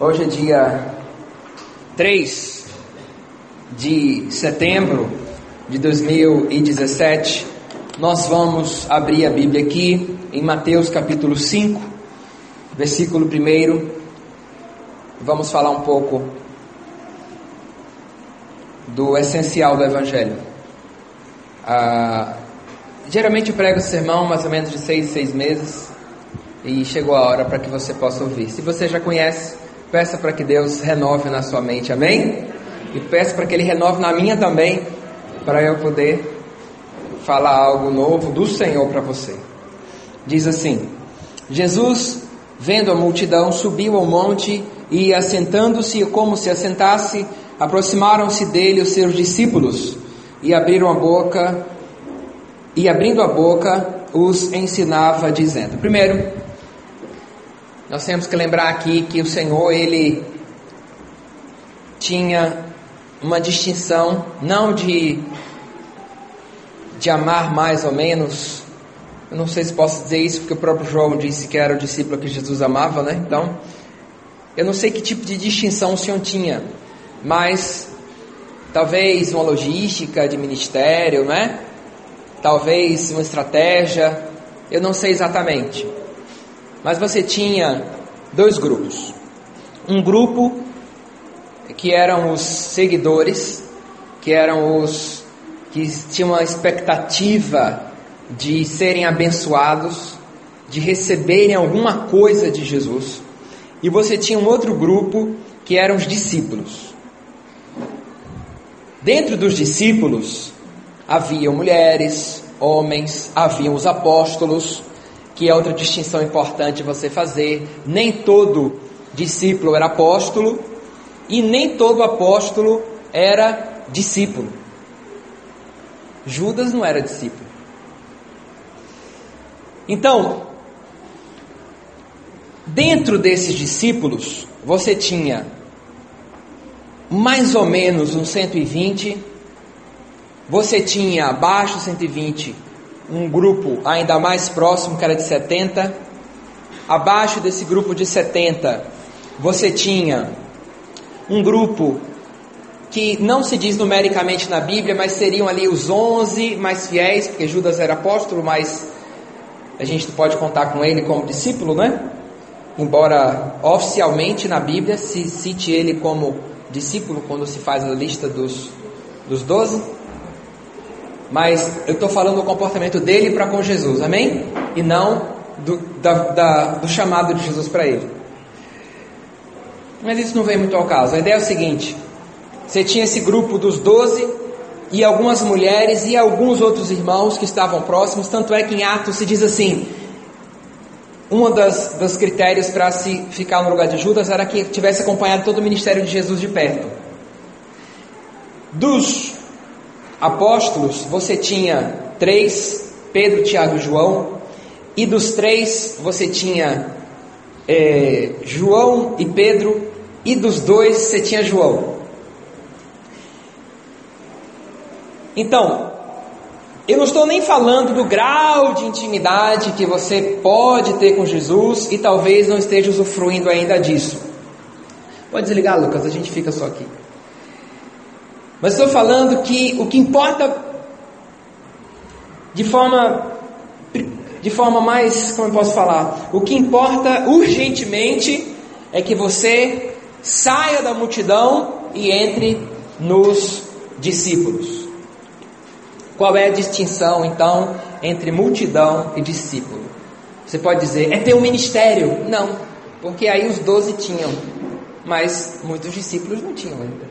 Hoje é dia 3 de setembro de 2017. Nós vamos abrir a Bíblia aqui em Mateus capítulo 5, versículo 1. Vamos falar um pouco do essencial do Evangelho. Ah, geralmente eu prego sermão mais ou menos de seis, seis meses e chegou a hora para que você possa ouvir. Se você já conhece, peça para que Deus renove na sua mente, amém? E peça para que Ele renove na minha também, para eu poder falar algo novo do Senhor para você. Diz assim: Jesus, vendo a multidão, subiu ao monte e, assentando-se como se assentasse, aproximaram-se dele os seus discípulos e abriram a boca e abrindo a boca os ensinava dizendo: Primeiro, nós temos que lembrar aqui que o Senhor, ele tinha uma distinção, não de, de amar mais ou menos. Eu não sei se posso dizer isso, porque o próprio João disse que era o discípulo que Jesus amava, né? Então, eu não sei que tipo de distinção o Senhor tinha, mas talvez uma logística de ministério, né? Talvez uma estratégia, eu não sei exatamente. Mas você tinha dois grupos. Um grupo que eram os seguidores, que eram os que tinham uma expectativa de serem abençoados, de receberem alguma coisa de Jesus. E você tinha um outro grupo que eram os discípulos. Dentro dos discípulos havia mulheres, homens, haviam os apóstolos, que é outra distinção importante você fazer. Nem todo discípulo era apóstolo e nem todo apóstolo era discípulo. Judas não era discípulo. Então, dentro desses discípulos, você tinha mais ou menos uns 120, você tinha abaixo de 120 um grupo ainda mais próximo, que era de 70. Abaixo desse grupo de 70, você tinha um grupo que não se diz numericamente na Bíblia, mas seriam ali os 11 mais fiéis, porque Judas era apóstolo, mas a gente pode contar com ele como discípulo, né? Embora oficialmente na Bíblia se cite ele como discípulo quando se faz a lista dos, dos 12. Mas eu estou falando do comportamento dele para com Jesus, amém? E não do, da, da, do chamado de Jesus para ele. Mas isso não vem muito ao caso. A ideia é o seguinte: você tinha esse grupo dos doze e algumas mulheres e alguns outros irmãos que estavam próximos. Tanto é que em Atos se diz assim: um das, dos critérios para se ficar no lugar de Judas era que tivesse acompanhado todo o ministério de Jesus de perto. Dos apóstolos, você tinha três: Pedro, Tiago e João. E dos três, você tinha é, João e Pedro. E dos dois, você tinha João. Então, eu não estou nem falando do grau de intimidade que você pode ter com Jesus e talvez não esteja usufruindo ainda disso. Pode desligar, Lucas, a gente fica só aqui. Mas estou falando que o que importa de forma de forma mais, como eu posso falar, o que importa urgentemente é que você saia da multidão e entre nos discípulos. Qual é a distinção então entre multidão e discípulo? Você pode dizer, é ter um ministério? Não, porque aí os doze tinham, mas muitos discípulos não tinham ainda.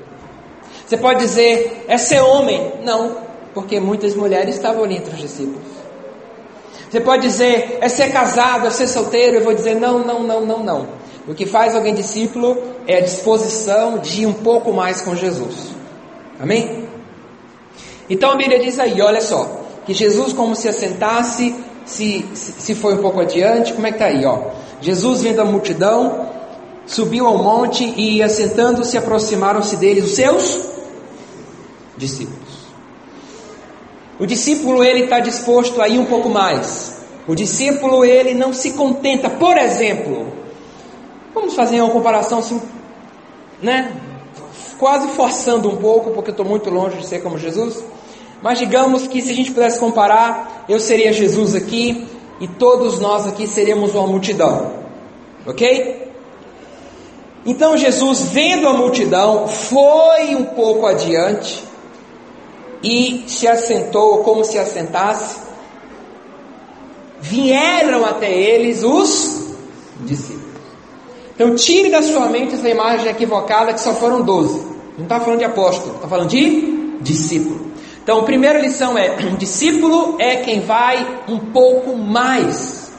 Você pode dizer, é ser homem? Não, porque muitas mulheres estavam ali entre os discípulos. Você pode dizer, é ser casado, é ser solteiro? Eu vou dizer, não, não, não, não, não. O que faz alguém discípulo é a disposição de ir um pouco mais com Jesus. Amém? Então a Bíblia diz aí, olha só, que Jesus como se assentasse, se, se foi um pouco adiante, como é que está aí, ó? Jesus vendo a multidão, subiu ao monte e assentando-se aproximaram-se dele os seus discípulos. O discípulo ele está disposto a ir um pouco mais. O discípulo ele não se contenta, por exemplo, Vamos fazer uma comparação assim, né? Quase forçando um pouco, porque eu estou muito longe de ser como Jesus. Mas digamos que se a gente pudesse comparar, eu seria Jesus aqui e todos nós aqui seríamos uma multidão. Ok? Então Jesus, vendo a multidão, foi um pouco adiante e se assentou como se assentasse. Vieram até eles os discípulos. Então tire da sua mente essa imagem equivocada que só foram doze. Não está falando de apóstolo, está falando de discípulo. Então a primeira lição é: um discípulo é quem vai um pouco mais.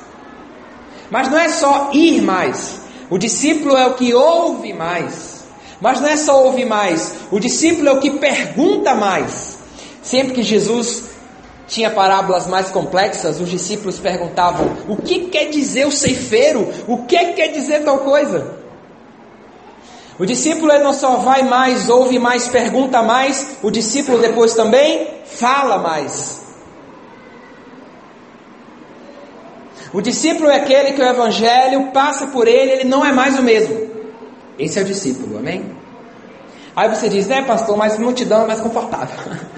Mas não é só ir mais. O discípulo é o que ouve mais. Mas não é só ouvir mais. O discípulo é o que pergunta mais. Sempre que Jesus tinha parábolas mais complexas, os discípulos perguntavam: o que quer dizer o ceifeiro? O que quer dizer tal coisa? O discípulo não só vai mais, ouve mais, pergunta mais, o discípulo depois também fala mais. O discípulo é aquele que o evangelho passa por ele, ele não é mais o mesmo. Esse é o discípulo, amém? Aí você diz, né, pastor, mas multidão é mais confortável.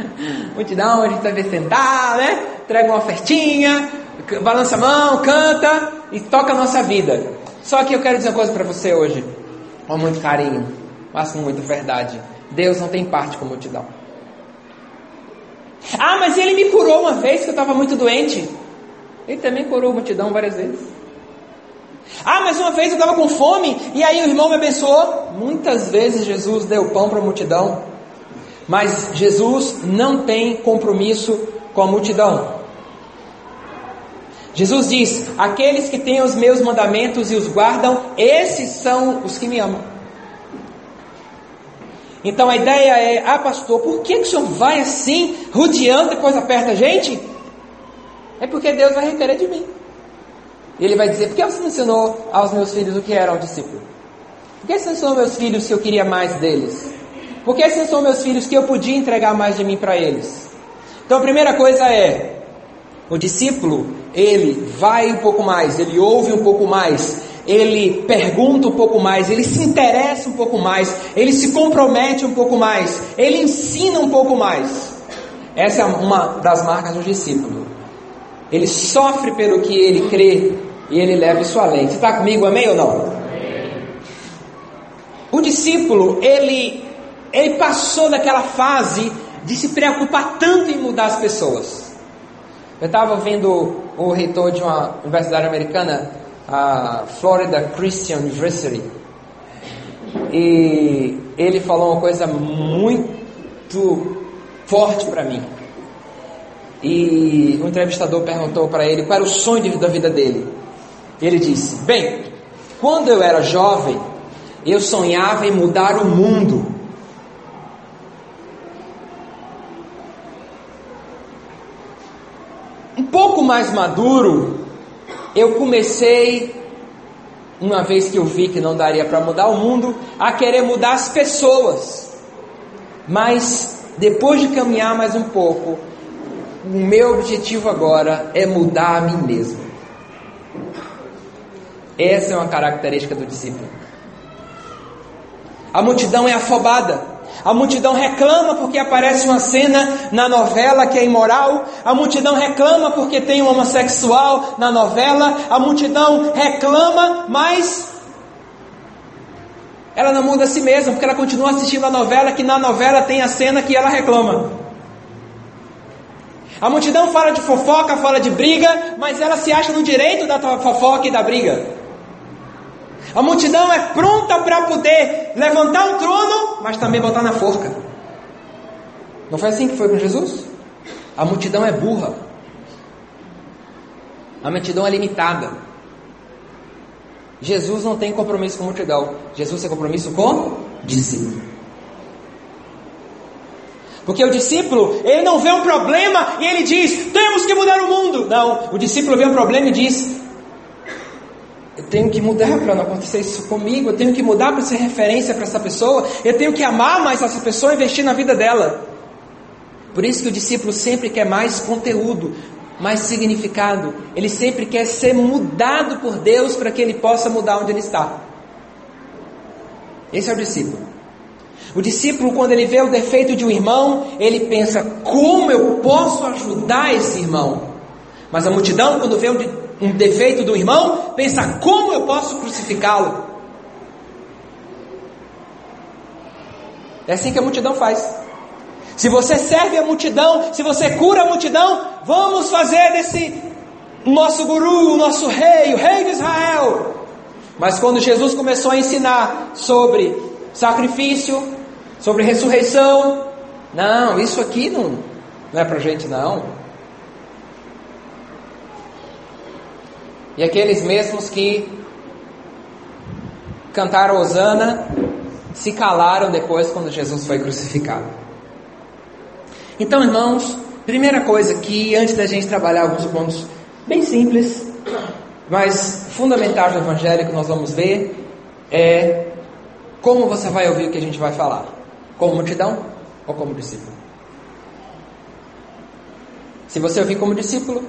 multidão a gente vai ver sentar, né? Entrega uma ofertinha, balança a mão, canta e toca a nossa vida. Só que eu quero dizer uma coisa para você hoje, com muito carinho, mas com muita verdade. Deus não tem parte com multidão. Ah, mas ele me curou uma vez que eu estava muito doente. Ele também curou a multidão várias vezes. Ah, mas uma vez eu estava com fome e aí o irmão me abençoou. Muitas vezes Jesus deu pão para a multidão, mas Jesus não tem compromisso com a multidão. Jesus diz: Aqueles que têm os meus mandamentos e os guardam, esses são os que me amam. Então a ideia é: Ah, pastor, por que, que o senhor vai assim, rodeando, depois aperta a gente? É porque Deus vai requerer de mim. E ele vai dizer: Por que você não ensinou aos meus filhos o que era um discípulo? Por que você ensinou meus filhos que eu queria mais deles? Por que você ensinou meus filhos que eu podia entregar mais de mim para eles? Então a primeira coisa é: o discípulo, ele vai um pouco mais, ele ouve um pouco mais, ele pergunta um pouco mais, ele se interessa um pouco mais, ele se compromete um pouco mais, ele ensina um pouco mais. Essa é uma das marcas do discípulo. Ele sofre pelo que ele crê e ele leva isso além. Você está comigo, amém ou não? O discípulo, ele, ele passou daquela fase de se preocupar tanto em mudar as pessoas. Eu estava vendo o reitor de uma universidade americana, a Florida Christian University, e ele falou uma coisa muito forte para mim. E o entrevistador perguntou para ele qual era o sonho da vida dele. Ele disse: Bem, quando eu era jovem, eu sonhava em mudar o mundo. Um pouco mais maduro, eu comecei, uma vez que eu vi que não daria para mudar o mundo, a querer mudar as pessoas. Mas depois de caminhar mais um pouco, o meu objetivo agora é mudar a mim mesmo. Essa é uma característica do discípulo. A multidão é afobada. A multidão reclama porque aparece uma cena na novela que é imoral. A multidão reclama porque tem um homossexual na novela. A multidão reclama, mas ela não muda a si mesma porque ela continua assistindo a novela que na novela tem a cena que ela reclama. A multidão fala de fofoca, fala de briga, mas ela se acha no direito da fofoca e da briga. A multidão é pronta para poder levantar o trono, mas também botar na forca. Não foi assim que foi com Jesus? A multidão é burra. A multidão é limitada. Jesus não tem compromisso com a multidão. Jesus tem compromisso com discípulo. Porque o discípulo, ele não vê um problema e ele diz: temos que mudar o mundo. Não, o discípulo vê um problema e diz: eu tenho que mudar para não acontecer isso comigo, eu tenho que mudar para ser referência para essa pessoa, eu tenho que amar mais essa pessoa e investir na vida dela. Por isso que o discípulo sempre quer mais conteúdo, mais significado, ele sempre quer ser mudado por Deus para que ele possa mudar onde ele está. Esse é o discípulo. O discípulo, quando ele vê o defeito de um irmão, ele pensa: como eu posso ajudar esse irmão? Mas a multidão, quando vê um defeito do irmão, pensa: como eu posso crucificá-lo? É assim que a multidão faz. Se você serve a multidão, se você cura a multidão, vamos fazer desse nosso guru, o nosso rei, o rei de Israel. Mas quando Jesus começou a ensinar sobre sacrifício, sobre ressurreição, não, isso aqui não, não é para gente não. E aqueles mesmos que cantaram Osana se calaram depois quando Jesus foi crucificado. Então, irmãos, primeira coisa que antes da gente trabalhar alguns pontos bem simples, mas fundamentais do Evangelho que nós vamos ver é como você vai ouvir o que a gente vai falar, como multidão ou como discípulo. Se você ouvir como discípulo,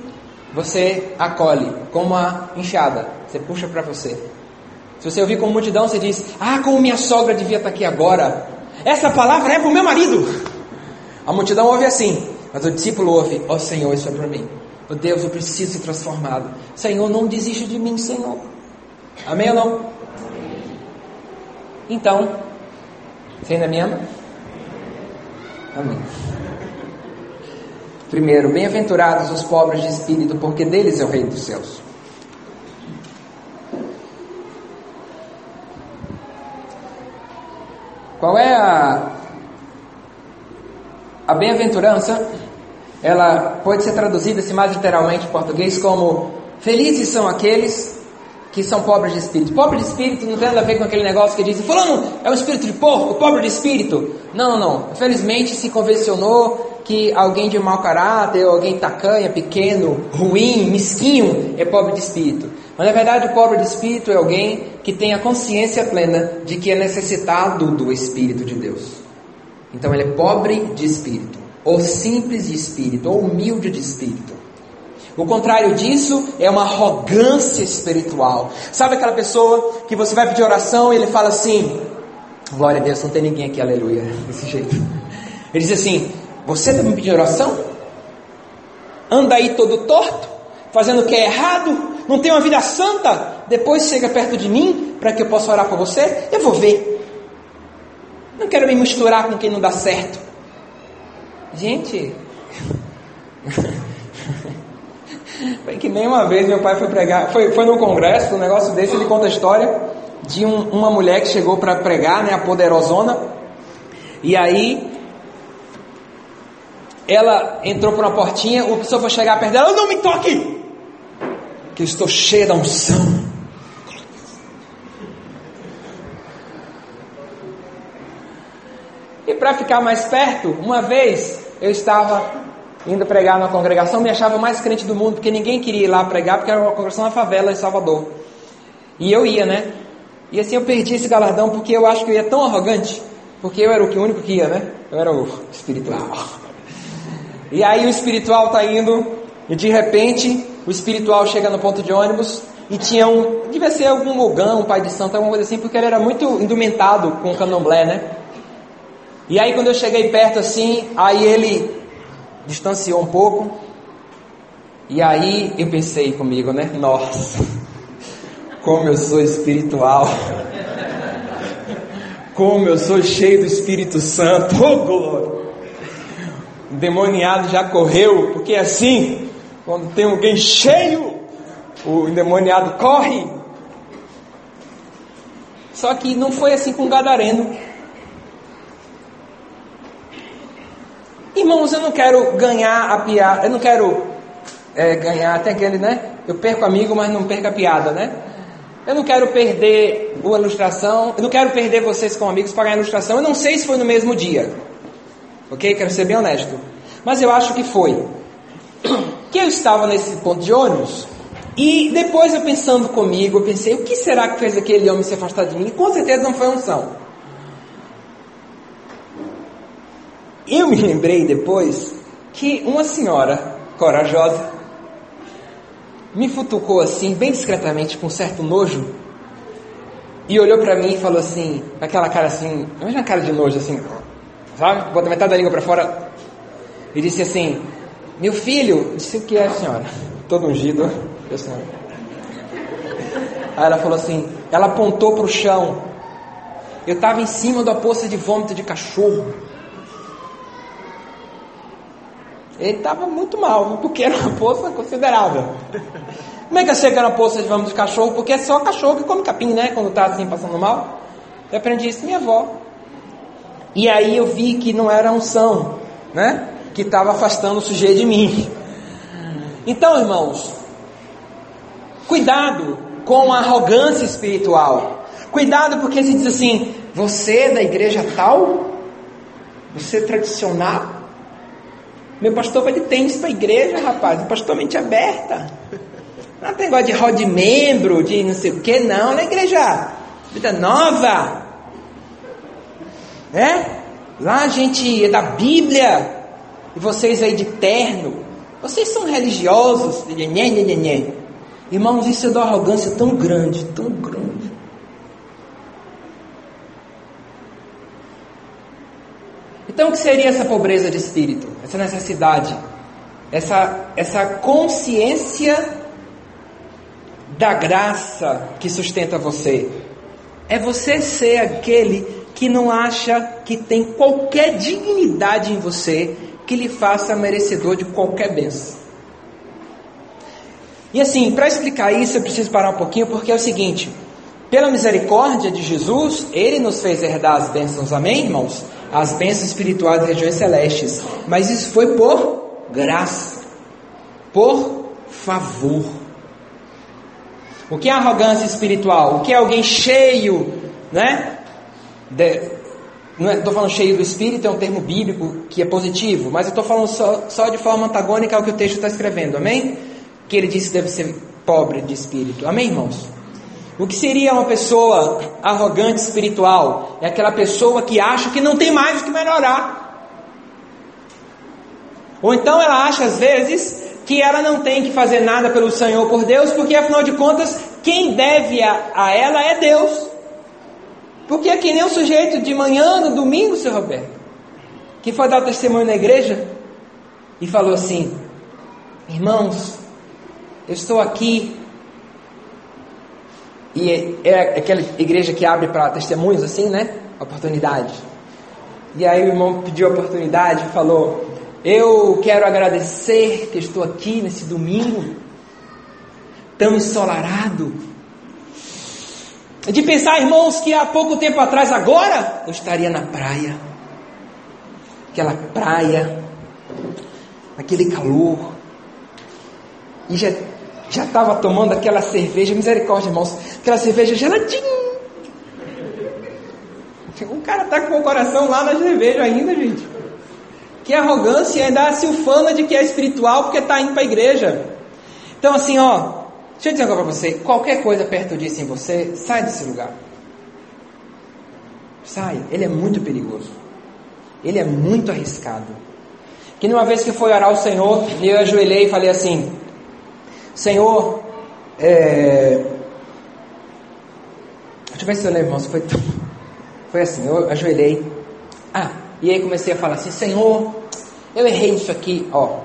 você acolhe como uma enxada, você puxa para você. Se você ouvir como multidão, você diz: Ah, como minha sogra devia estar aqui agora. Essa palavra é para o meu marido. A multidão ouve assim, mas o discípulo ouve: Ó oh, Senhor, isso é para mim. Oh Deus, eu preciso ser transformado. Senhor, não desiste de mim, Senhor. Amém ou não? Então, você ainda me ama? Amém. Primeiro, bem-aventurados os pobres de espírito, porque deles é o reino dos céus. Qual é a a bem-aventurança, ela pode ser traduzida, se mais literalmente em português, como felizes são aqueles que são pobres de espírito. Pobre de espírito não tem nada a ver com aquele negócio que diz, fulano é um espírito de porco, pobre de espírito. Não, não, não. Infelizmente se convencionou que alguém de mau caráter, alguém tacanha, pequeno, ruim, mesquinho, é pobre de espírito. Mas na verdade o pobre de espírito é alguém que tem a consciência plena de que é necessitado do Espírito de Deus. Então ele é pobre de espírito, ou simples de espírito, ou humilde de espírito. O contrário disso é uma arrogância espiritual. Sabe aquela pessoa que você vai pedir oração e ele fala assim: Glória a Deus, não tem ninguém aqui, aleluia, desse jeito. Ele diz assim: Você está me pedindo oração? Anda aí todo torto, fazendo o que é errado, não tem uma vida santa. Depois chega perto de mim para que eu possa orar por você. Eu vou ver. Não quero me misturar com quem não dá certo. Gente, foi que nem uma vez meu pai foi pregar, foi, foi num congresso, um negócio desse, ele conta a história de um, uma mulher que chegou para pregar, né, a poderosona, e aí ela entrou por uma portinha, o pessoa foi chegar perto dela, não me toque, que eu estou cheia da unção. E para ficar mais perto, uma vez eu estava indo pregar na congregação, me achava mais crente do mundo, porque ninguém queria ir lá pregar, porque era uma congregação na favela em Salvador. E eu ia, né? E assim eu perdi esse galardão porque eu acho que eu ia tão arrogante, porque eu era o único que ia, né? Eu era o espiritual. E aí o espiritual tá indo, e de repente o espiritual chega no ponto de ônibus e tinha um, devia ser algum mogão, um pai de santo, alguma coisa assim, porque ele era muito indumentado com o candomblé, né? E aí quando eu cheguei perto assim, aí ele distanciou um pouco. E aí eu pensei comigo, né? Nossa, como eu sou espiritual. Como eu sou cheio do Espírito Santo. Oh, glória. O demoniado já correu, porque é assim, quando tem alguém cheio, o endemoniado corre. Só que não foi assim com o gadareno. Irmãos, eu não quero ganhar a piada, eu não quero é, ganhar até aquele, né? Eu perco amigo, mas não perco a piada, né? Eu não quero perder a ilustração, eu não quero perder vocês como amigos para ganhar a ilustração. Eu não sei se foi no mesmo dia, ok? Quero ser bem honesto, mas eu acho que foi. Que eu estava nesse ponto de ônibus e depois eu pensando comigo, eu pensei: o que será que fez aquele homem se afastar de mim? Com certeza não foi unção. Eu me lembrei depois que uma senhora corajosa me futucou assim, bem discretamente, com certo nojo, e olhou para mim e falou assim, com aquela cara assim, imagina uma cara de nojo assim, sabe? Bota metade da língua para fora. E disse assim: Meu filho, disse o que é, senhora? Todo ungido, eu senhora. Aí ela falou assim: Ela apontou para o chão. Eu estava em cima da poça de vômito de cachorro. Ele estava muito mal, porque era uma poça considerável. Como é que eu era uma poça de vômito de cachorro? Porque é só cachorro que come capim, né? Quando está assim passando mal. Eu aprendi isso minha avó. E aí eu vi que não era unção, né? Que estava afastando o sujeito de mim. Então, irmãos, cuidado com a arrogância espiritual. Cuidado porque se diz assim: você é da igreja tal? Você é tradicional? Meu pastor vai de tênis para a igreja, rapaz. O pastor mente aberta. Não tem negócio de rol de membro, de não sei o que, não. Na igreja, vida nova. É? Lá a gente é da Bíblia. E vocês aí de terno. Vocês são religiosos. Irmãos, isso é de uma arrogância tão grande, tão grande. Então, o que seria essa pobreza de espírito? Essa necessidade? Essa, essa consciência da graça que sustenta você? É você ser aquele que não acha que tem qualquer dignidade em você que lhe faça merecedor de qualquer bênção. E assim, para explicar isso, eu preciso parar um pouquinho, porque é o seguinte: pela misericórdia de Jesus, Ele nos fez herdar as bênçãos, amém, irmãos? As bênçãos espirituais das regiões celestes. Mas isso foi por graça, por favor. O que é arrogância espiritual? O que é alguém cheio, né? De, não estou é, falando cheio do espírito, é um termo bíblico que é positivo, mas eu estou falando só, só de forma antagônica ao que o texto está escrevendo, amém? Que ele disse que deve ser pobre de espírito, amém, irmãos? O que seria uma pessoa arrogante espiritual? É aquela pessoa que acha que não tem mais o que melhorar. Ou então ela acha às vezes que ela não tem que fazer nada pelo Senhor por Deus, porque afinal de contas, quem deve a, a ela é Deus. Porque é que nem o sujeito de manhã, no domingo, seu Roberto, que foi dar testemunho na igreja e falou assim: Irmãos, eu estou aqui e é, é aquela igreja que abre para testemunhos assim, né? Oportunidade. E aí o irmão pediu a oportunidade e falou: Eu quero agradecer que estou aqui nesse domingo, tão ensolarado. De pensar, irmãos, que há pouco tempo atrás, agora, eu estaria na praia. Aquela praia, aquele calor. E já já estava tomando aquela cerveja, misericórdia, irmãos, aquela cerveja geladinha. O cara está com o coração lá na cerveja ainda, gente. Que arrogância ainda se ufana de que é espiritual porque está indo para a igreja. Então, assim, ó, deixa eu dizer agora para você: qualquer coisa perto disso em você, sai desse lugar. Sai, ele é muito perigoso. Ele é muito arriscado. Que numa vez que foi orar ao Senhor, eu ajoelhei e falei assim: Senhor, é... deixa eu ver se eu lembro. Foi, foi assim, eu ajoelhei. Ah, e aí comecei a falar assim, Senhor, eu errei isso aqui, ó.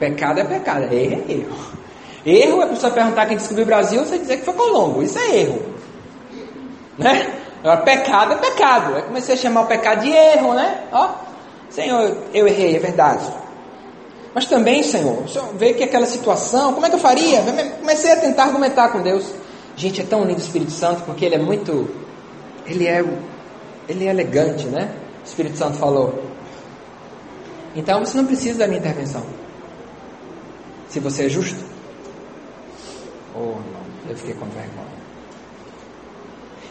Pecado é pecado, erro é erro. É a pessoa perguntar quem descobriu o Brasil, você dizer que foi Colombo, isso é erro. Né? Agora, pecado é pecado. Aí comecei a chamar o pecado de erro, né? Ó, Senhor, eu errei, é verdade. Mas também, Senhor, o Senhor vê que aquela situação, como é que eu faria? Comecei a tentar argumentar com Deus. Gente, é tão lindo o Espírito Santo porque ele é muito. Ele é, ele é elegante, né? O Espírito Santo falou. Então você não precisa da minha intervenção. Se você é justo. Oh, não, eu fiquei com vergonha.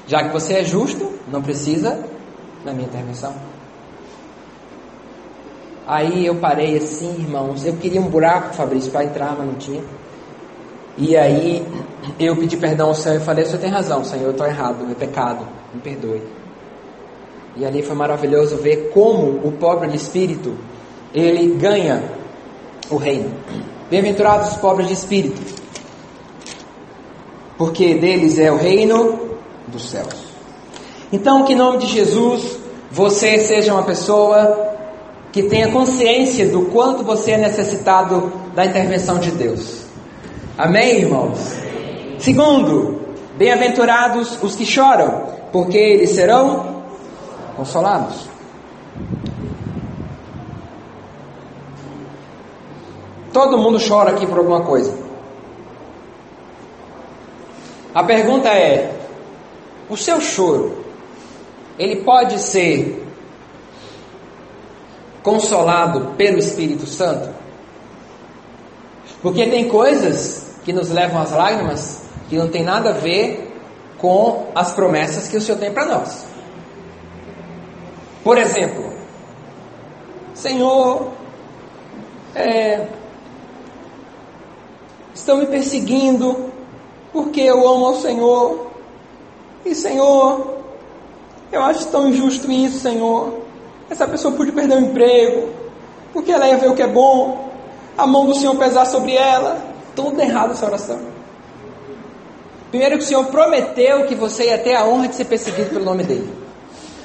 Já que você é justo, não precisa da minha intervenção. Aí eu parei assim, irmãos. Eu queria um buraco, Fabrício, para entrar, mas não tinha. E aí eu pedi perdão ao Senhor e falei: O Senhor tem razão, Senhor, eu estou errado, é pecado, me perdoe. E ali foi maravilhoso ver como o pobre de espírito ele ganha o reino. Bem-aventurados os pobres de espírito, porque deles é o reino dos céus. Então, que em nome de Jesus, você seja uma pessoa que tenha consciência do quanto você é necessitado da intervenção de Deus. Amém, irmãos? Segundo, bem-aventurados os que choram, porque eles serão consolados. Todo mundo chora aqui por alguma coisa. A pergunta é: o seu choro, ele pode ser consolado pelo Espírito Santo? Porque tem coisas que nos levam às lágrimas que não tem nada a ver com as promessas que o Senhor tem para nós. Por exemplo, Senhor, é, estão me perseguindo porque eu amo ao Senhor. E Senhor, eu acho tão injusto isso, Senhor. Essa pessoa pode perder o emprego, porque ela ia ver o que é bom, a mão do Senhor pesar sobre ela. Tudo errado essa oração. Primeiro que o Senhor prometeu que você ia ter a honra de ser perseguido pelo nome dele.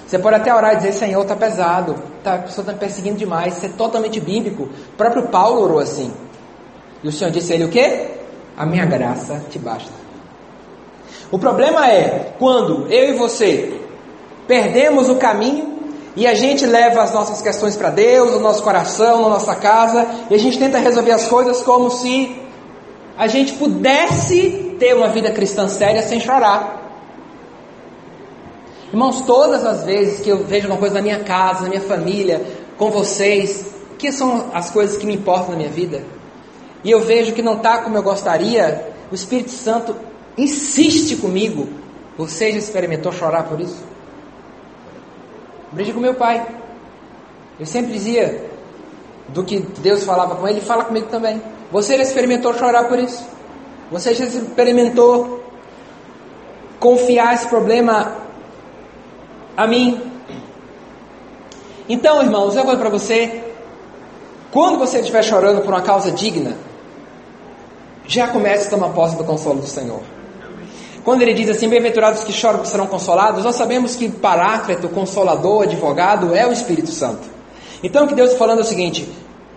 Você pode até orar e dizer, Senhor, está pesado, tá, a pessoa está me perseguindo demais. Isso é totalmente bíblico. O próprio Paulo orou assim. E o Senhor disse a ele o quê? A minha graça te basta. O problema é quando eu e você perdemos o caminho e a gente leva as nossas questões para Deus, no nosso coração, na nossa casa, e a gente tenta resolver as coisas como se a gente pudesse ter uma vida cristã séria sem chorar. Irmãos, todas as vezes que eu vejo uma coisa na minha casa, na minha família, com vocês, que são as coisas que me importam na minha vida, e eu vejo que não está como eu gostaria, o Espírito Santo insiste comigo. Você já experimentou chorar por isso? Aprendi com meu pai. Eu sempre dizia do que Deus falava com ele, fala comigo também. Você já experimentou chorar por isso? Você já experimentou confiar esse problema a mim? Então, irmãos, eu vou para você. Quando você estiver chorando por uma causa digna, já comece a tomar posse do consolo do Senhor. Quando ele diz assim, bem-aventurados que choram que serão consolados, nós sabemos que Paráclito, Consolador, Advogado, é o Espírito Santo. Então o que Deus está falando é o seguinte: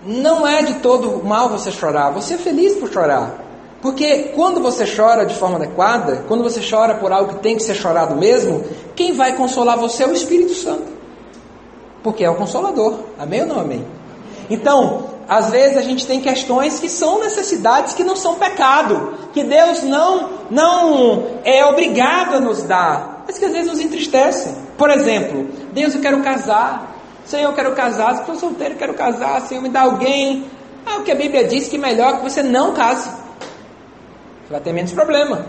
não é de todo mal você chorar, você é feliz por chorar. Porque quando você chora de forma adequada, quando você chora por algo que tem que ser chorado mesmo, quem vai consolar você é o Espírito Santo. Porque é o Consolador. Amém ou não amém? Então, às vezes a gente tem questões que são necessidades que não são pecado, que Deus não não é obrigado a nos dar, mas que às vezes nos entristecem. Por exemplo, Deus, eu quero casar. Senhor, eu quero casar. Se estou solteiro, eu quero casar. Senhor, me dá alguém. Ah, o que a Bíblia diz que é melhor que você não case. Você vai ter menos problema.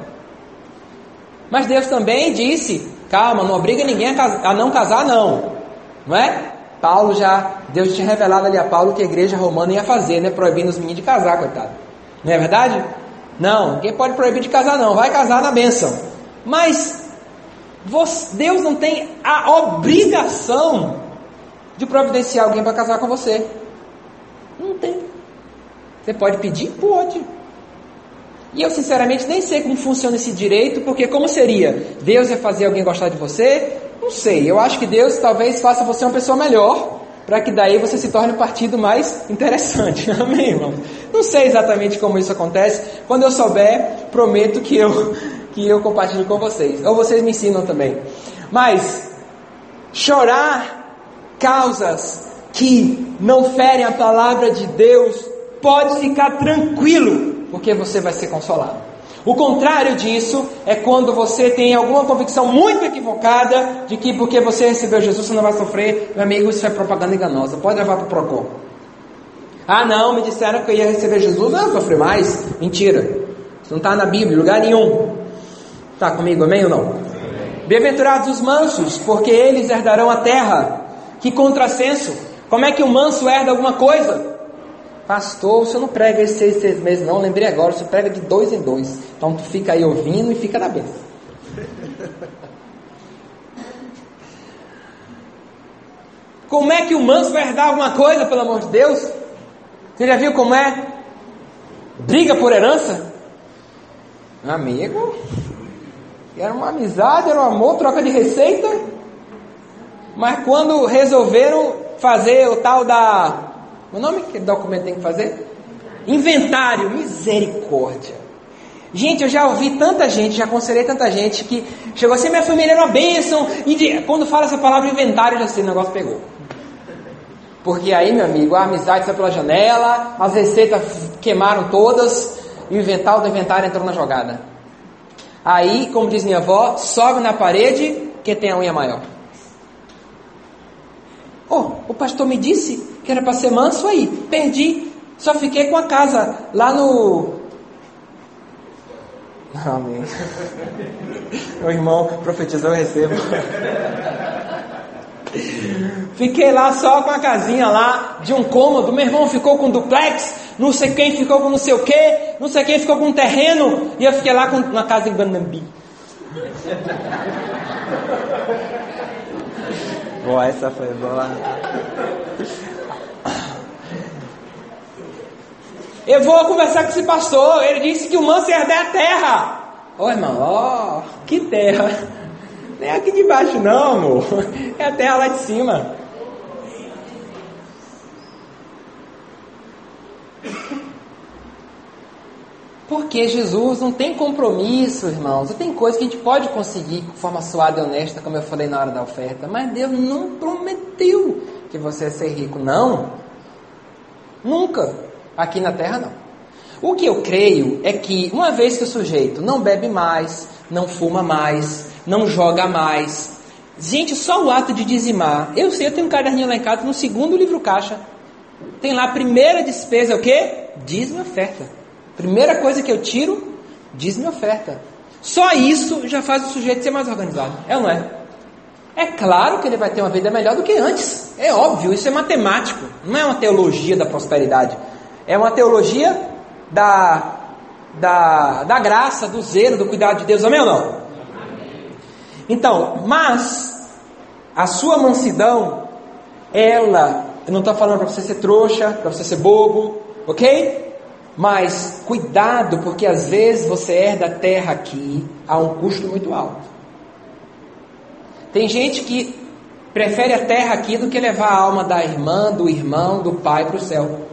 Mas Deus também disse: calma, não obriga ninguém a, casar, a não casar, não. Não é? Paulo já, Deus tinha revelado ali a Paulo que a igreja romana ia fazer, né? Proibindo os meninos de casar, coitado. Não é verdade? Não, ninguém pode proibir de casar, não. Vai casar na bênção. Mas Deus não tem a obrigação de providenciar alguém para casar com você. Não tem. Você pode pedir? Pode. E eu sinceramente nem sei como funciona esse direito, porque como seria? Deus ia fazer alguém gostar de você? Não sei, eu acho que Deus talvez faça você uma pessoa melhor, para que daí você se torne um partido mais interessante. Amém, irmão? Não sei exatamente como isso acontece. Quando eu souber, prometo que eu, que eu compartilho com vocês. Ou vocês me ensinam também. Mas, chorar causas que não ferem a palavra de Deus, pode ficar tranquilo, porque você vai ser consolado. O contrário disso é quando você tem alguma convicção muito equivocada de que porque você recebeu Jesus você não vai sofrer. Meu amigo, isso é propaganda enganosa. Pode levar para o PROCON. Ah, não, me disseram que eu ia receber Jesus, não, sofrer mais. Mentira. Isso não está na Bíblia, lugar nenhum. Está comigo, amém ou não? Bem-aventurados os mansos, porque eles herdarão a terra. Que contrassenso. Como é que o manso herda alguma coisa? Pastor, você não prega esses seis, seis meses, não. Lembrei agora, você prega de dois em dois. Então tu fica aí ouvindo e fica na benção. Como é que o manso vai herdar alguma coisa, pelo amor de Deus? Você já viu como é? Briga por herança? Amigo, Era uma amizade, era um amor, troca de receita. Mas quando resolveram fazer o tal da. O nome que documento tem que fazer? Inventário, misericórdia. Gente, eu já ouvi tanta gente, já aconselhei tanta gente que chegou assim, minha família era uma bênção, e quando fala essa palavra inventário, já sei, o negócio pegou. Porque aí, meu amigo, a amizade saiu pela janela, as receitas queimaram todas, e o inventário do inventário entrou na jogada. Aí, como diz minha avó, sobe na parede quem tem a unha maior. Oh, o pastor me disse que era para ser manso aí, perdi. Só fiquei com a casa lá no Amém. O irmão profetizou, eu recebo. Fiquei lá só com a casinha lá de um cômodo. Meu irmão ficou com duplex. Não sei quem ficou com não sei o que. Não sei quem ficou com um terreno. E eu fiquei lá com uma casa em Guanambi. Boa, essa foi boa. Eu vou conversar com esse pastor. Ele disse que o ia herdar a terra. Ô oh, irmão, ó, oh, que terra? Não é aqui de baixo, não, amor. É a terra lá de cima. Porque Jesus não tem compromisso, irmãos. Não tem coisa que a gente pode conseguir de forma suada e honesta, como eu falei na hora da oferta. Mas Deus não prometeu que você ia ser rico. Não. Nunca. Aqui na terra não. O que eu creio é que uma vez que o sujeito não bebe mais, não fuma mais, não joga mais, gente, só o ato de dizimar. Eu sei, eu tenho um caderninho lá em casa no segundo livro caixa. Tem lá a primeira despesa, é o quê? Diz-me oferta. Primeira coisa que eu tiro, diz-me oferta. Só isso já faz o sujeito ser mais organizado. É ou não é? É claro que ele vai ter uma vida melhor do que antes. É óbvio, isso é matemático. Não é uma teologia da prosperidade. É uma teologia da, da, da graça, do zelo, do cuidado de Deus. Amém ou não? Então, mas a sua mansidão, ela, eu não estou falando para você ser trouxa, para você ser bobo, ok? Mas cuidado, porque às vezes você herda a terra aqui a um custo muito alto. Tem gente que prefere a terra aqui do que levar a alma da irmã, do irmão, do pai para o céu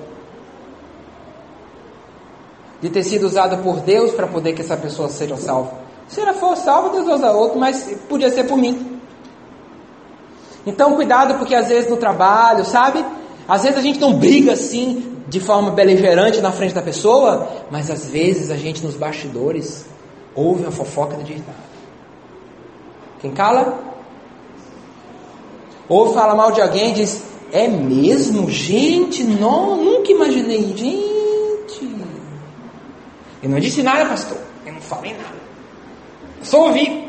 de ter sido usado por Deus para poder que essa pessoa seja salva. Se ela for salva, Deus usa outro, mas podia ser por mim. Então, cuidado, porque às vezes no trabalho, sabe? Às vezes a gente não briga assim, de forma beligerante na frente da pessoa, mas às vezes a gente nos bastidores ouve uma fofoca digital. Quem cala? Ouve falar mal de alguém e diz: É mesmo? Gente, não, nunca imaginei. Gente. Eu não disse nada, pastor. Eu não falei nada. Eu só ouvi.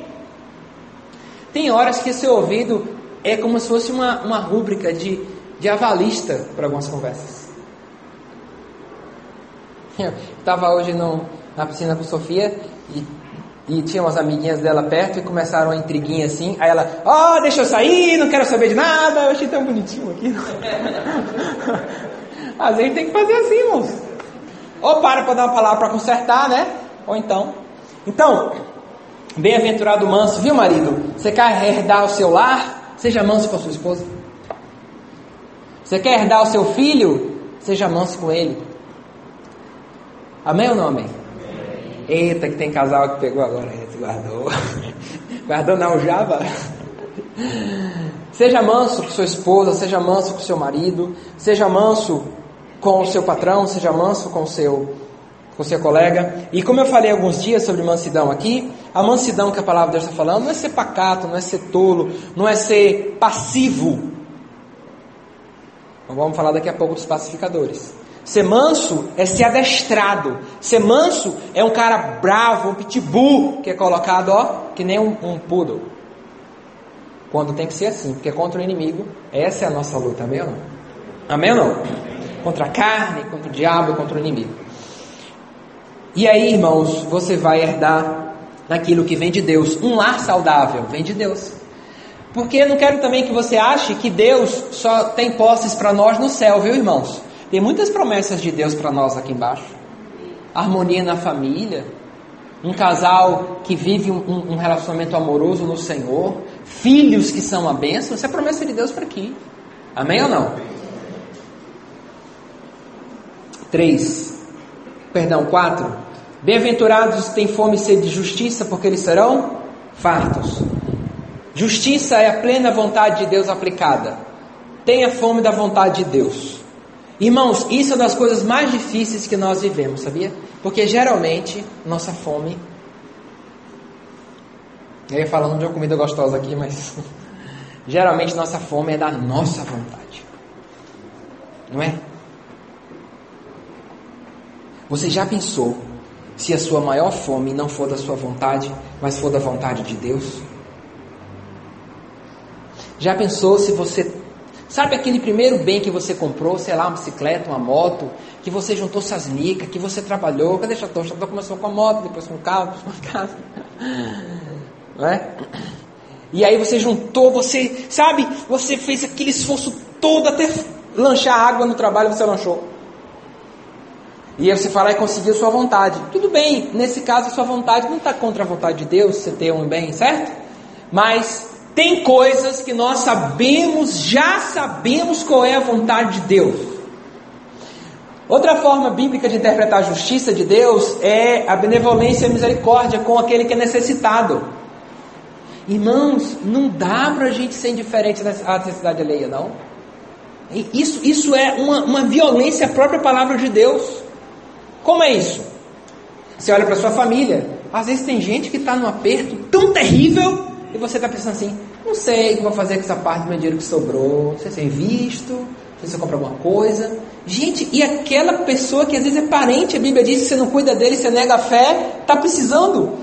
Tem horas que seu ouvido é como se fosse uma, uma rúbrica de, de avalista para algumas conversas. Estava hoje no, na piscina com Sofia e, e tinha umas amiguinhas dela perto e começaram uma intriguinha assim. Aí ela, ó, oh, deixa eu sair, não quero saber de nada. Eu achei tão bonitinho aqui. Às vezes tem que fazer assim, irmãos. Ou para para dar uma palavra para consertar, né? Ou então. Então, bem-aventurado manso, viu, marido? Você quer herdar o seu lar? Seja manso com a sua esposa. Você quer herdar o seu filho? Seja manso com ele. Amém ou não amém? Eita, que tem casal que pegou agora. Guardou. guardou não, Java. Seja manso com sua esposa, seja manso com seu marido, seja manso com o seu patrão, seja manso com seu, com seu colega. E como eu falei alguns dias sobre mansidão aqui, a mansidão que a palavra de Deus está falando não é ser pacato, não é ser tolo, não é ser passivo. vamos falar daqui a pouco dos pacificadores. Ser manso é ser adestrado. Ser manso é um cara bravo, um pitbull, que é colocado, ó, que nem um, um poodle. Quando tem que ser assim, porque contra o inimigo, essa é a nossa luta, amém ou não? Amém ou não? contra a carne, contra o diabo, contra o inimigo. E aí, irmãos, você vai herdar naquilo que vem de Deus. Um lar saudável vem de Deus. Porque eu não quero também que você ache que Deus só tem posses para nós no céu, viu, irmãos? Tem muitas promessas de Deus para nós aqui embaixo. Harmonia na família, um casal que vive um, um relacionamento amoroso no Senhor, filhos que são a bênção, isso é promessa de Deus para aqui. Amém ou não? Três. Perdão, quatro. Bem-aventurados têm fome e sede de justiça, porque eles serão fartos. Justiça é a plena vontade de Deus aplicada. Tenha fome da vontade de Deus. Irmãos, isso é uma das coisas mais difíceis que nós vivemos, sabia? Porque geralmente nossa fome. Eu ia falando de uma comida gostosa aqui, mas. geralmente nossa fome é da nossa vontade. Não é? Você já pensou se a sua maior fome não for da sua vontade, mas for da vontade de Deus? Já pensou se você Sabe aquele primeiro bem que você comprou, sei lá, uma bicicleta, uma moto, que você juntou suas micas, que você trabalhou, cadê Chateau? Chateau começou com a moto, depois com o carro, depois com a casa. Não é? E aí você juntou, você, sabe, você fez aquele esforço todo até lanchar água no trabalho, você lanchou. E aí você fala e conseguiu sua vontade. Tudo bem, nesse caso a sua vontade não está contra a vontade de Deus, você ter um bem, certo? Mas tem coisas que nós sabemos, já sabemos qual é a vontade de Deus. Outra forma bíblica de interpretar a justiça de Deus é a benevolência e a misericórdia com aquele que é necessitado. Irmãos, não dá para a gente ser indiferente à necessidade alheia, não. Isso, isso é uma, uma violência à própria palavra de Deus. Como é isso? Você olha para sua família, às vezes tem gente que está num aperto tão terrível e você está pensando assim: não sei o que vou fazer com essa parte do meu dinheiro que sobrou, não sei se eu invisto, não sei se eu compro alguma coisa. Gente, e aquela pessoa que às vezes é parente, a Bíblia diz que você não cuida dele, você nega a fé, está precisando.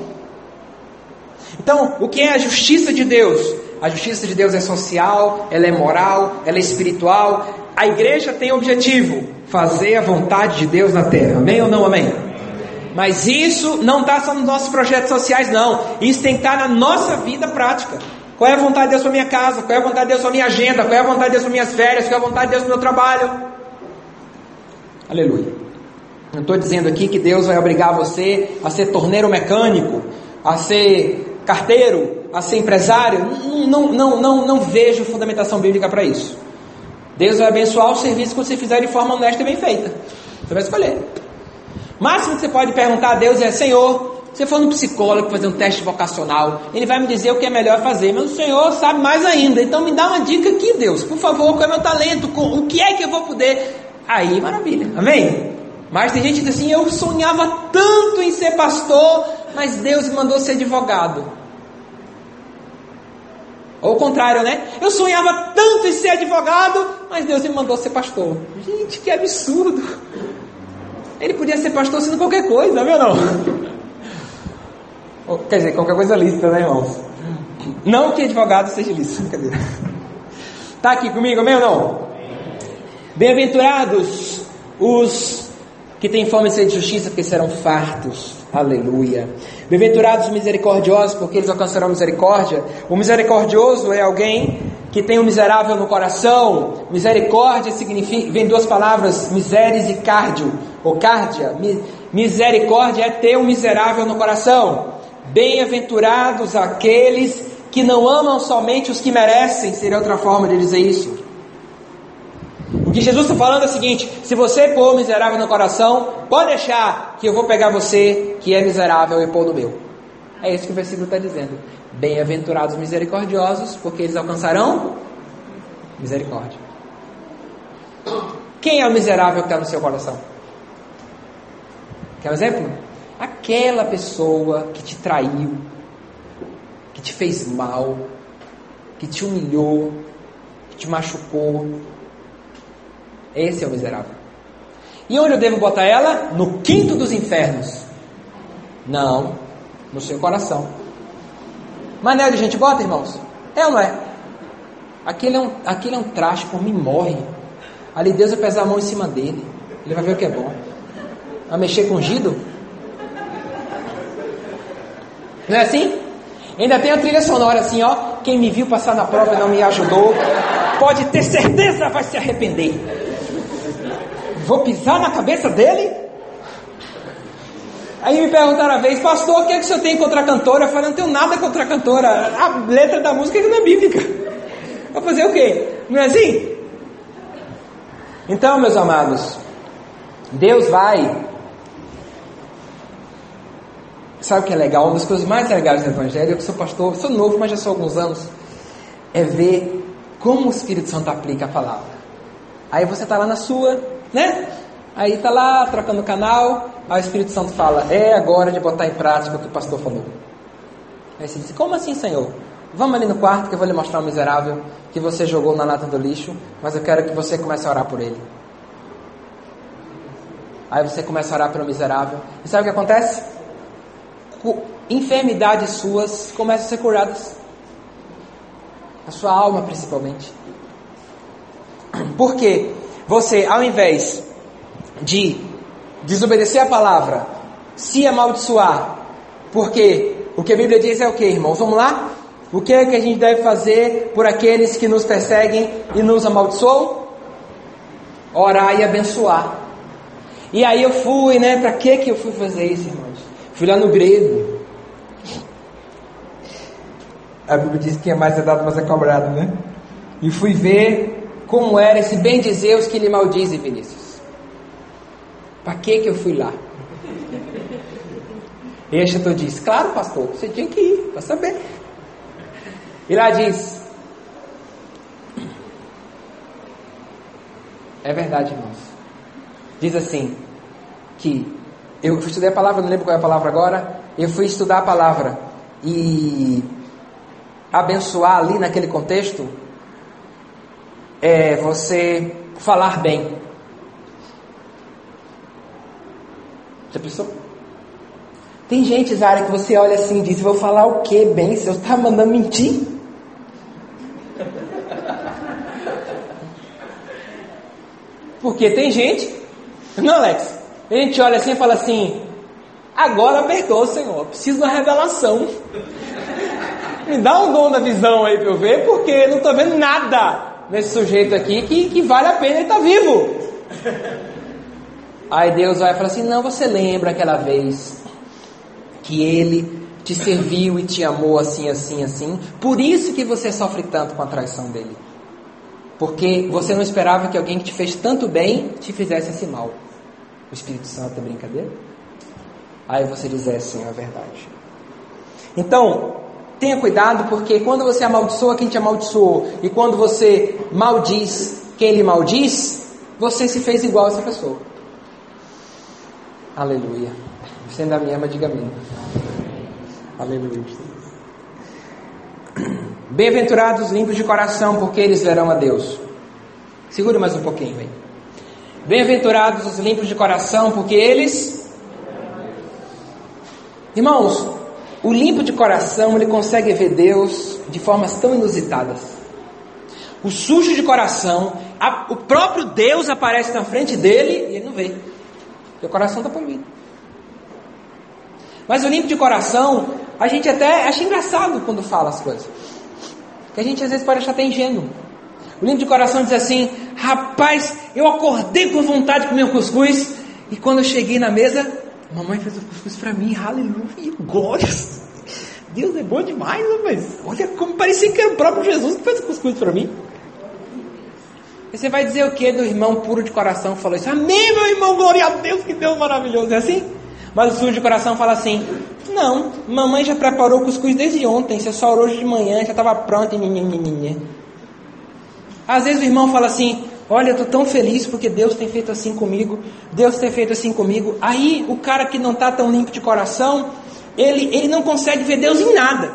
Então, o que é a justiça de Deus? A justiça de Deus é social, ela é moral, ela é espiritual. A igreja tem objetivo: fazer a vontade de Deus na terra. Amém ou não amém? Mas isso não está só nos nossos projetos sociais, não. Isso tem que estar tá na nossa vida prática. Qual é a vontade de Deus para minha casa? Qual é a vontade de Deus para minha agenda? Qual é a vontade de Deus para minhas férias? Qual é a vontade de Deus para meu trabalho? Aleluia. Não estou dizendo aqui que Deus vai obrigar você a ser torneiro mecânico, a ser carteiro, a ser empresário. Não, não, não, não, não vejo fundamentação bíblica para isso. Deus vai abençoar o serviço que você fizer de forma honesta e bem feita. Você vai escolher. O máximo que você pode perguntar a Deus é: Senhor, se for no psicólogo fazer um teste vocacional, ele vai me dizer o que é melhor fazer, mas o Senhor sabe mais ainda. Então me dá uma dica aqui, Deus, por favor, qual é meu talento, o que é que eu vou poder. Aí, maravilha, amém? Mas tem gente que diz assim: eu sonhava tanto em ser pastor, mas Deus me mandou ser advogado. Ou o contrário, né? Eu sonhava tanto em ser advogado, mas Deus me mandou ser pastor. Gente, que absurdo! Ele podia ser pastor sendo qualquer coisa, viu não? Quer dizer, qualquer coisa lícita, né, irmãos? Não que advogado seja lícito, brincadeira. Está aqui comigo, ou não? Bem-aventurados os que têm fome e sede de justiça, porque serão fartos. Aleluia. Bem-aventurados os misericordiosos, porque eles alcançarão misericórdia. O misericordioso é alguém que tem o um miserável no coração. Misericórdia significa, vem duas palavras, miseres e cardio, ou cardia. Misericórdia é ter um miserável no coração. Bem-aventurados aqueles que não amam somente os que merecem, seria outra forma de dizer isso. O que Jesus está falando é o seguinte: se você pôr miserável no coração, pode deixar que eu vou pegar você que é miserável e pôr no meu. É isso que o versículo está dizendo. Bem-aventurados misericordiosos, porque eles alcançarão misericórdia. Quem é o miserável que está no seu coração? Quer um exemplo? Aquela pessoa que te traiu, que te fez mal, que te humilhou, que te machucou. Esse é o miserável. E onde eu devo botar ela? No quinto dos infernos. Não, no seu coração. Mas é onde a gente bota, irmãos? É ou não é? Aquele é um, aquele é um traste, por mim morre. Ali Deus vai pesar a mão em cima dele. Ele vai ver o que é bom. Vai mexer com ungido? Não é assim? Ainda tem a trilha sonora assim, ó. Quem me viu passar na prova e não me ajudou, pode ter certeza vai se arrepender. Vou pisar na cabeça dele? Aí me perguntaram uma vez, pastor, o que, é que o senhor tem contra a cantora? Eu falei, não tenho nada contra a cantora. A letra da música não é bíblica. Vou fazer o quê? Não é assim? Então, meus amados, Deus vai. Sabe o que é legal? Uma das coisas mais legais do Evangelho, eu sou pastor, sou novo, mas já sou há alguns anos, é ver como o Espírito Santo aplica a palavra. Aí você está lá na sua, né? Aí está lá trocando o canal, aí o Espírito Santo fala: É agora de botar em prática o que o pastor falou. Aí você diz: Como assim, Senhor? Vamos ali no quarto que eu vou lhe mostrar o miserável que você jogou na lata do lixo, mas eu quero que você comece a orar por ele. Aí você começa a orar pelo miserável. E sabe o que acontece? Enfermidades suas começam a ser curadas. A sua alma, principalmente. Porque você, ao invés de desobedecer a palavra, se amaldiçoar, porque o que a Bíblia diz é o que, irmãos? Vamos lá? O que é que a gente deve fazer por aqueles que nos perseguem e nos amaldiçoam? Orar e abençoar. E aí eu fui, né? Para que que eu fui fazer isso, irmãos? Fui lá no grego. A Bíblia diz que é mais é dado, mas é cobrado, né? E fui ver como era esse bem de Zeus que lhe maldize, Vinícius. Para que que eu fui lá? E a disse, claro pastor, você tinha que ir, para saber. E lá diz, é verdade irmãos, diz assim, que eu estudei a palavra, não lembro qual é a palavra agora, eu fui estudar a palavra e abençoar ali naquele contexto é você falar bem. Já pensou? Tem gente, Zara, que você olha assim e diz: Vou falar o que bem? Eu está mandando mentir? Porque tem gente, não, Alex? A gente olha assim e fala assim: Agora perdoa, Senhor, preciso de uma revelação. Me dá um dom da visão aí para eu ver, porque não estou vendo nada nesse sujeito aqui que, que vale a pena ele estar tá vivo. Aí Deus vai falar assim: Não, você lembra aquela vez que ele te serviu e te amou assim, assim, assim. Por isso que você sofre tanto com a traição dele. Porque você não esperava que alguém que te fez tanto bem te fizesse esse mal. O Espírito Santo é brincadeira? Aí você diz, é sim, é verdade. Então, tenha cuidado, porque quando você amaldiçoa quem te amaldiçoou, e quando você maldiz quem lhe maldiz, você se fez igual a essa pessoa. Aleluia. Você ainda me ama, diga amém. Aleluia. Bem-aventurados limpos de coração, porque eles verão a Deus. Segure mais um pouquinho, vem. Bem-aventurados os limpos de coração, porque eles. Irmãos, o limpo de coração, ele consegue ver Deus de formas tão inusitadas. O sujo de coração, a, o próprio Deus aparece na frente dele e ele não vê. Porque o coração está poluído. Mas o limpo de coração, a gente até acha engraçado quando fala as coisas. Que a gente às vezes pode achar até ingênuo. O limpo de coração diz assim: Rapaz, eu acordei com vontade de comer um cuscuz. E quando eu cheguei na mesa, mamãe fez o cuscuz para mim. Aleluia, glórias. Deus é bom demais, mas olha como parecia que era o próprio Jesus que fez o cuscuz para mim. E você vai dizer o que do irmão puro de coração que falou isso? Amém, meu irmão, glória a Deus, que Deus maravilhoso. É assim? Mas o sujo de coração fala assim: Não, mamãe já preparou o cuscuz desde ontem, você só orou hoje de manhã, já estava pronto. E Às vezes o irmão fala assim: Olha, eu estou tão feliz porque Deus tem feito assim comigo, Deus tem feito assim comigo. Aí o cara que não está tão limpo de coração, ele, ele não consegue ver Deus em nada.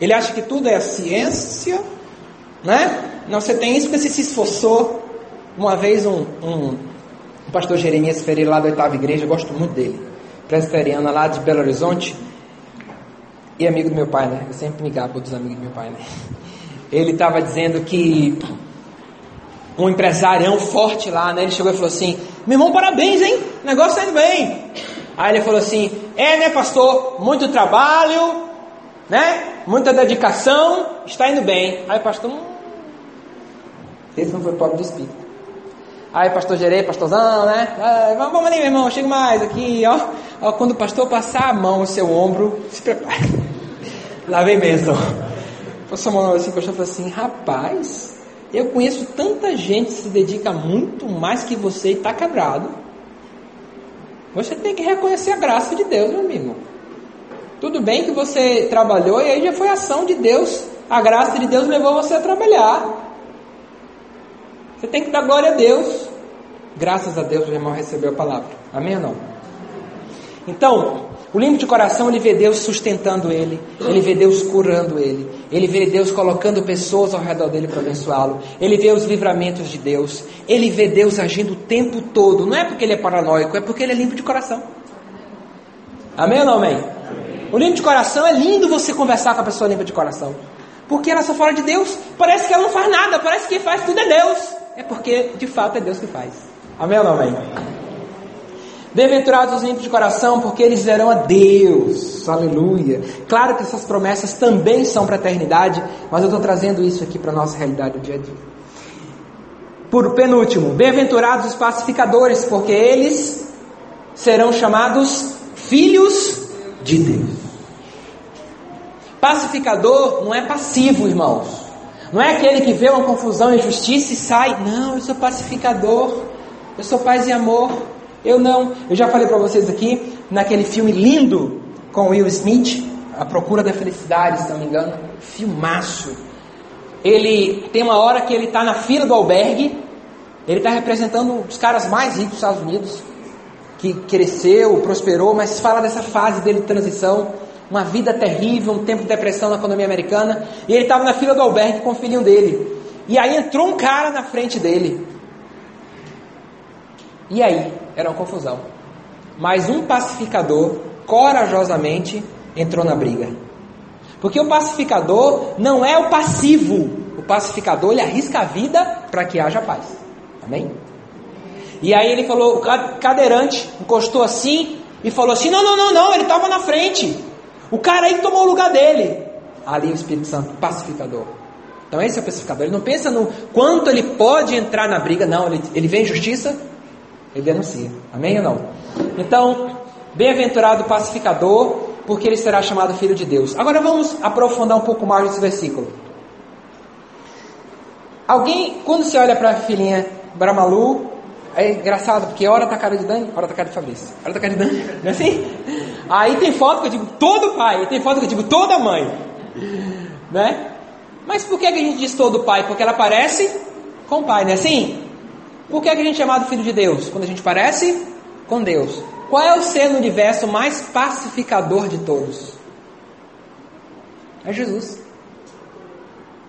Ele acha que tudo é ciência, né? Não, você tem isso porque você se esforçou. Uma vez um, um, um pastor Jeremias Ferreira lá da oitava igreja, eu gosto muito dele, presbiteriana lá de Belo Horizonte, e amigo do meu pai, né? Eu sempre me gabo dos amigos do meu pai, né? Ele estava dizendo que um empresarião forte lá, né? Ele chegou e falou assim: Meu irmão, parabéns, hein? O negócio está indo bem. Aí ele falou assim: É, né, pastor? Muito trabalho, né? Muita dedicação, está indo bem. Aí o pastor, hum, esse não foi pobre de espírito. Aí pastor Gerei, pastorzão, né? Ah, vamos, vamos ali, meu irmão, chega mais aqui, ó. ó. Quando o pastor passar a mão no seu ombro, se prepare. Lá vem mesmo. A mão assim, o pastor falou assim, rapaz, eu conheço tanta gente que se dedica muito mais que você e está quebrado. Você tem que reconhecer a graça de Deus, meu amigo. Tudo bem que você trabalhou e aí já foi ação de Deus. A graça de Deus levou você a trabalhar. Você tem que dar glória a Deus. Graças a Deus o irmão recebeu a palavra. Amém ou não? Então, o limpo de coração, ele vê Deus sustentando ele, ele vê Deus curando ele, ele vê Deus colocando pessoas ao redor dele para abençoá-lo, ele vê os livramentos de Deus, ele vê Deus agindo o tempo todo. Não é porque ele é paranoico, é porque ele é limpo de coração. Amém ou não amém? O limpo de coração é lindo você conversar com a pessoa limpa de coração. Porque ela só fala de Deus. Parece que ela não faz nada, parece que quem faz tudo é Deus. É porque de fato é Deus que faz. Amém ou não amém? Bem-aventurados os limpos de coração, porque eles verão a Deus. Aleluia. Claro que essas promessas também são para a eternidade, mas eu estou trazendo isso aqui para a nossa realidade do dia a dia. Por penúltimo, bem-aventurados os pacificadores, porque eles serão chamados filhos de Deus. Pacificador não é passivo, irmãos. Não é aquele que vê uma confusão e injustiça e sai. Não, eu sou pacificador. Eu sou paz e amor. Eu não. Eu já falei para vocês aqui, naquele filme lindo com Will Smith, A Procura da Felicidade, se não me engano, filmaço. Ele tem uma hora que ele está na fila do albergue, ele está representando os caras mais ricos dos Estados Unidos, que cresceu, prosperou, mas fala dessa fase dele de transição, uma vida terrível, um tempo de depressão na economia americana, e ele estava na fila do albergue com o filhinho dele. E aí entrou um cara na frente dele. E aí? Era uma confusão. Mas um pacificador, corajosamente, entrou na briga. Porque o pacificador não é o passivo. O pacificador, ele arrisca a vida para que haja paz. Amém? E aí ele falou, o cadeirante encostou assim e falou assim: não, não, não, não, ele estava na frente. O cara aí tomou o lugar dele. Ali o Espírito Santo, pacificador. Então esse é o pacificador. Ele não pensa no quanto ele pode entrar na briga, não. Ele, ele vê injustiça, ele denuncia. Amém ou não? Então, bem-aventurado o pacificador, porque ele será chamado filho de Deus. Agora vamos aprofundar um pouco mais esse versículo. Alguém, quando você olha para a filhinha Bramalu, é engraçado, porque hora tá cara de Dani, hora tá cara de Fabrício. Hora tá cara de Dani, não é assim? Aí tem foto que eu digo todo pai, tem foto que eu digo toda mãe. Né? Mas por que a gente diz todo pai? Porque ela parece com o pai, não é assim? Por que, é que a gente é chamado filho de Deus? Quando a gente parece com Deus. Qual é o ser no universo mais pacificador de todos? É Jesus.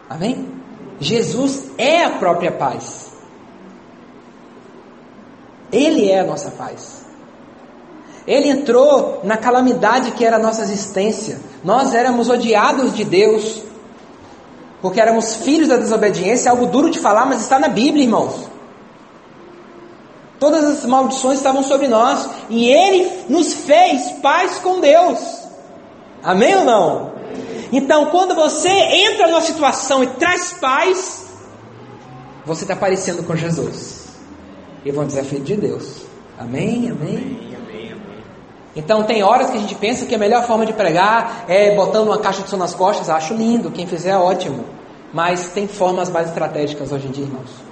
Amém? Jesus é a própria paz. Ele é a nossa paz. Ele entrou na calamidade que era a nossa existência. Nós éramos odiados de Deus, porque éramos filhos da desobediência, algo duro de falar, mas está na Bíblia, irmãos. Todas as maldições estavam sobre nós e Ele nos fez paz com Deus. Amém ou não? Então, quando você entra numa situação e traz paz, você está parecendo com Jesus. E vão dizer filho de Deus. Amém, amém. Então tem horas que a gente pensa que a melhor forma de pregar é botando uma caixa de som nas costas. Acho lindo, quem fizer é ótimo. Mas tem formas mais estratégicas hoje em dia, irmãos.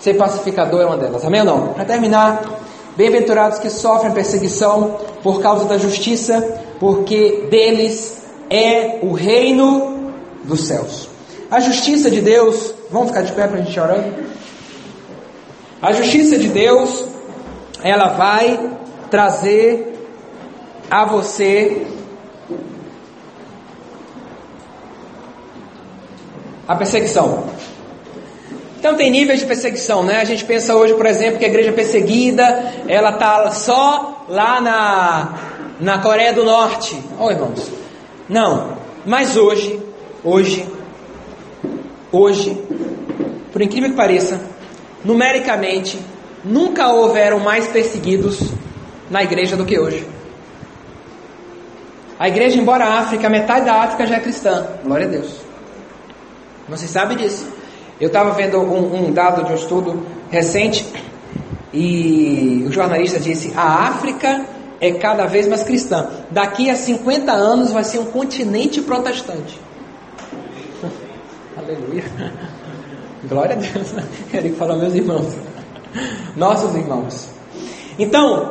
Ser pacificador é uma delas. Amém ou não? Para terminar, bem-aventurados que sofrem perseguição por causa da justiça, porque deles é o reino dos céus. A justiça de Deus, vamos ficar de pé para a gente orar? A justiça de Deus, ela vai trazer a você a perseguição. Então tem níveis de perseguição, né? A gente pensa hoje, por exemplo, que a igreja perseguida, ela tá só lá na, na Coreia do Norte. Oh, irmãos. Não. Mas hoje, hoje, hoje, por incrível que pareça, numericamente, nunca houveram mais perseguidos na igreja do que hoje. A igreja, embora a África, metade da África já é cristã. Glória a Deus. Você sabe disso. Eu estava vendo um, um, dado de um estudo recente E o jornalista disse: a África é cada vez mais cristã. Daqui a 50 anos vai ser um continente protestante. Aleluia. Glória a Deus. Ele falou, meus irmãos. Nossos irmãos. Então,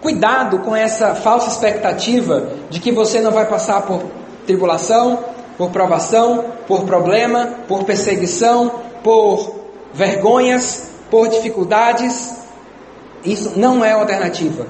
cuidado com essa falsa expectativa de que você não vai passar por tribulação, por provação, por problema, por perseguição, por vergonhas, por dificuldades. Isso não é alternativa.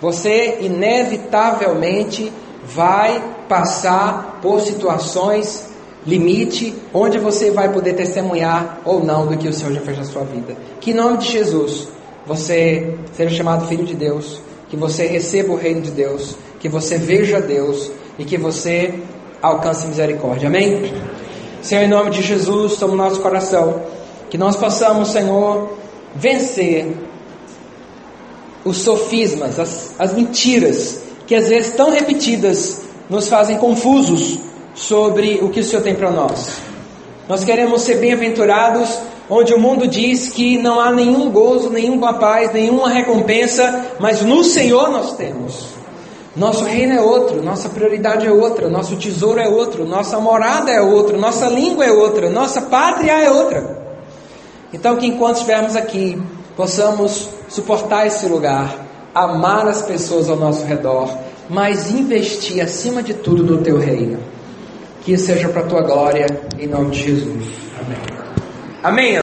Você inevitavelmente vai passar por situações limite onde você vai poder testemunhar ou não do que o Senhor já fez na sua vida. Que em nome de Jesus você seja chamado filho de Deus, que você receba o reino de Deus, que você veja Deus e que você alcance misericórdia. Amém? Senhor, em nome de Jesus, toma o nosso coração, que nós possamos, Senhor, vencer os sofismas, as, as mentiras que às vezes tão repetidas nos fazem confusos sobre o que o Senhor tem para nós. Nós queremos ser bem-aventurados, onde o mundo diz que não há nenhum gozo, nenhuma paz, nenhuma recompensa, mas no Senhor nós temos. Nosso reino é outro, nossa prioridade é outra, nosso tesouro é outro, nossa morada é outra, nossa língua é outra, nossa pátria é outra. Então, que enquanto estivermos aqui, possamos suportar esse lugar, amar as pessoas ao nosso redor, mas investir acima de tudo no teu reino. Que seja para a tua glória, em nome de Jesus. Amém. Amém.